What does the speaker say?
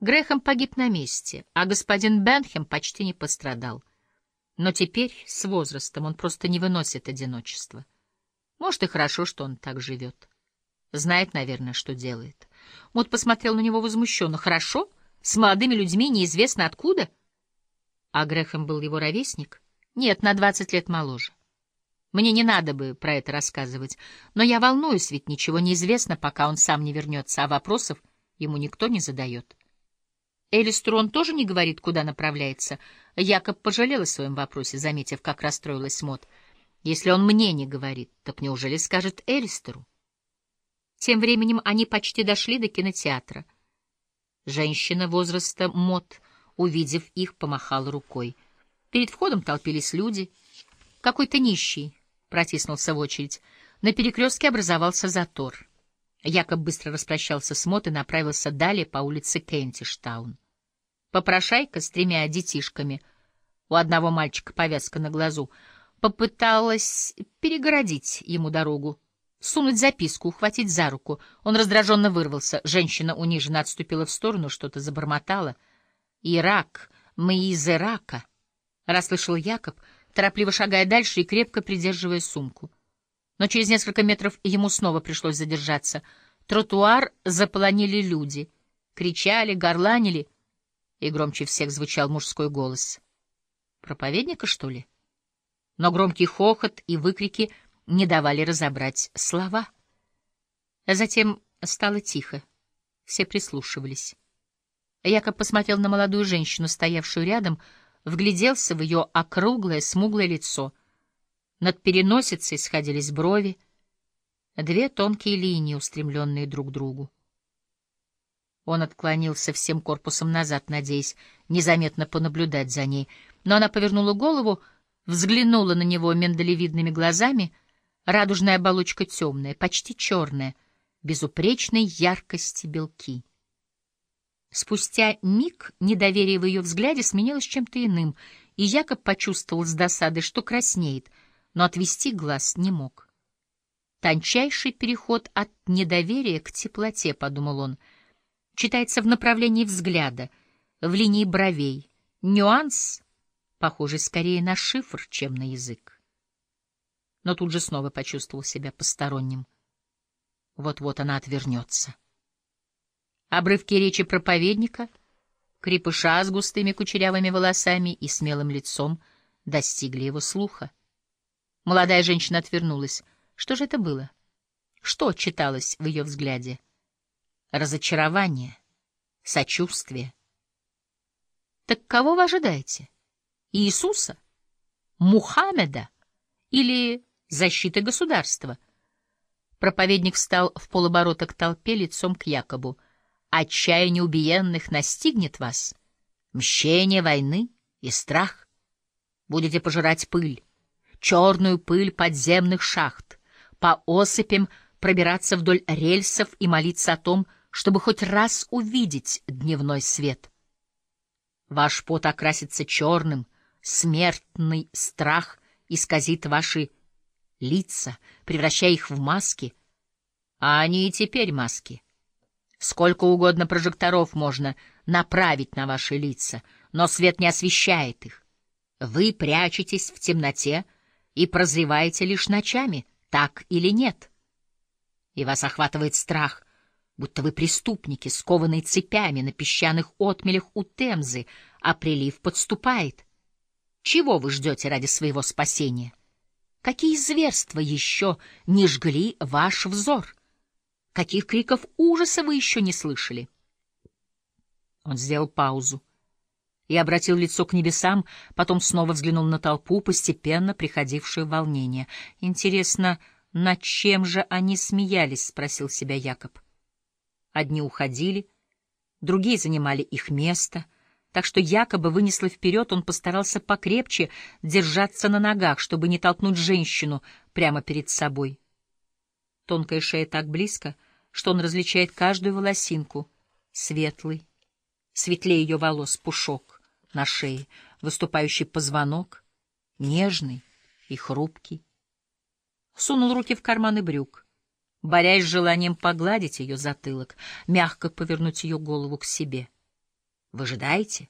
Грэхэм погиб на месте, а господин Бенхем почти не пострадал. Но теперь, с возрастом, он просто не выносит одиночества. Может, и хорошо, что он так живет. Знает, наверное, что делает. Мот посмотрел на него возмущенно. «Хорошо? С молодыми людьми неизвестно откуда?» А Грэхэм был его ровесник? Нет, на двадцать лет моложе. Мне не надо бы про это рассказывать, но я волнуюсь, ведь ничего не известно, пока он сам не вернется, а вопросов ему никто не задает. Элистру он тоже не говорит, куда направляется. Якоб пожалел о своем вопросе, заметив, как расстроилась Мот. Если он мне не говорит, так неужели скажет Элистеру? Тем временем они почти дошли до кинотеатра. Женщина возраста Мот, увидев их, помахала рукой. Перед входом толпились люди. Какой-то нищий протиснулся в очередь. На перекрестке образовался затор. Якоб быстро распрощался с Мот и направился далее по улице Кентиштаун. Попрошайка с тремя детишками, у одного мальчика повязка на глазу, попыталась перегородить ему дорогу, сунуть записку, ухватить за руку. Он раздраженно вырвался. Женщина униженно отступила в сторону, что-то забормотала. «Ирак, мы из Ирака», — расслышал Якоб, торопливо шагая дальше и крепко придерживая сумку. Но через несколько метров ему снова пришлось задержаться. Тротуар заполонили люди. Кричали, горланили, и громче всех звучал мужской голос. Проповедника, что ли? Но громкий хохот и выкрики не давали разобрать слова. Затем стало тихо. Все прислушивались. Якоб посмотрел на молодую женщину, стоявшую рядом, вгляделся в ее округлое, смуглое лицо — над переносицей сходились брови, две тонкие линии, устремленные друг к другу. Он отклонился всем корпусом назад, надеясь незаметно понаблюдать за ней, но она повернула голову, взглянула на него миндалевидными глазами, радужная оболочка темная, почти черная, безупречной яркости белки. Спустя миг недоверие в ее взгляде сменилось чем-то иным, и Якоб почувствовал с досадой, что краснеет — но отвести глаз не мог. Тончайший переход от недоверия к теплоте, — подумал он, — читается в направлении взгляда, в линии бровей. Нюанс, похожий скорее на шифр, чем на язык. Но тут же снова почувствовал себя посторонним. Вот-вот она отвернется. Обрывки речи проповедника, крепыша с густыми кучерявыми волосами и смелым лицом достигли его слуха. Молодая женщина отвернулась. Что же это было? Что читалось в ее взгляде? Разочарование, сочувствие. Так кого вы ожидаете? Иисуса? Мухаммеда? Или защиты государства? Проповедник встал в полоборота к толпе лицом к Якобу. Отчаяние убиенных настигнет вас. Мщение войны и страх. Будете пожирать пыль черную пыль подземных шахт, по осыпям пробираться вдоль рельсов и молиться о том, чтобы хоть раз увидеть дневной свет. Ваш пот окрасится черным, смертный страх исказит ваши лица, превращая их в маски, а они и теперь маски. Сколько угодно прожекторов можно направить на ваши лица, но свет не освещает их. Вы прячетесь в темноте, и прозреваете лишь ночами, так или нет. И вас охватывает страх, будто вы преступники, скованные цепями на песчаных отмелях у Темзы, а прилив подступает. Чего вы ждете ради своего спасения? Какие зверства еще не жгли ваш взор? Каких криков ужаса вы еще не слышали? Он сделал паузу и обратил лицо к небесам, потом снова взглянул на толпу, постепенно приходившую в волнение. «Интересно, над чем же они смеялись?» — спросил себя Якоб. Одни уходили, другие занимали их место, так что якобы вынесло вперед, он постарался покрепче держаться на ногах, чтобы не толкнуть женщину прямо перед собой. Тонкая шея так близко, что он различает каждую волосинку, светлый, светлее ее волос пушок на шее, выступающий позвонок, нежный и хрупкий. Сунул руки в карманы брюк, борясь с желанием погладить ее затылок, мягко повернуть ее голову к себе — Выжидаете?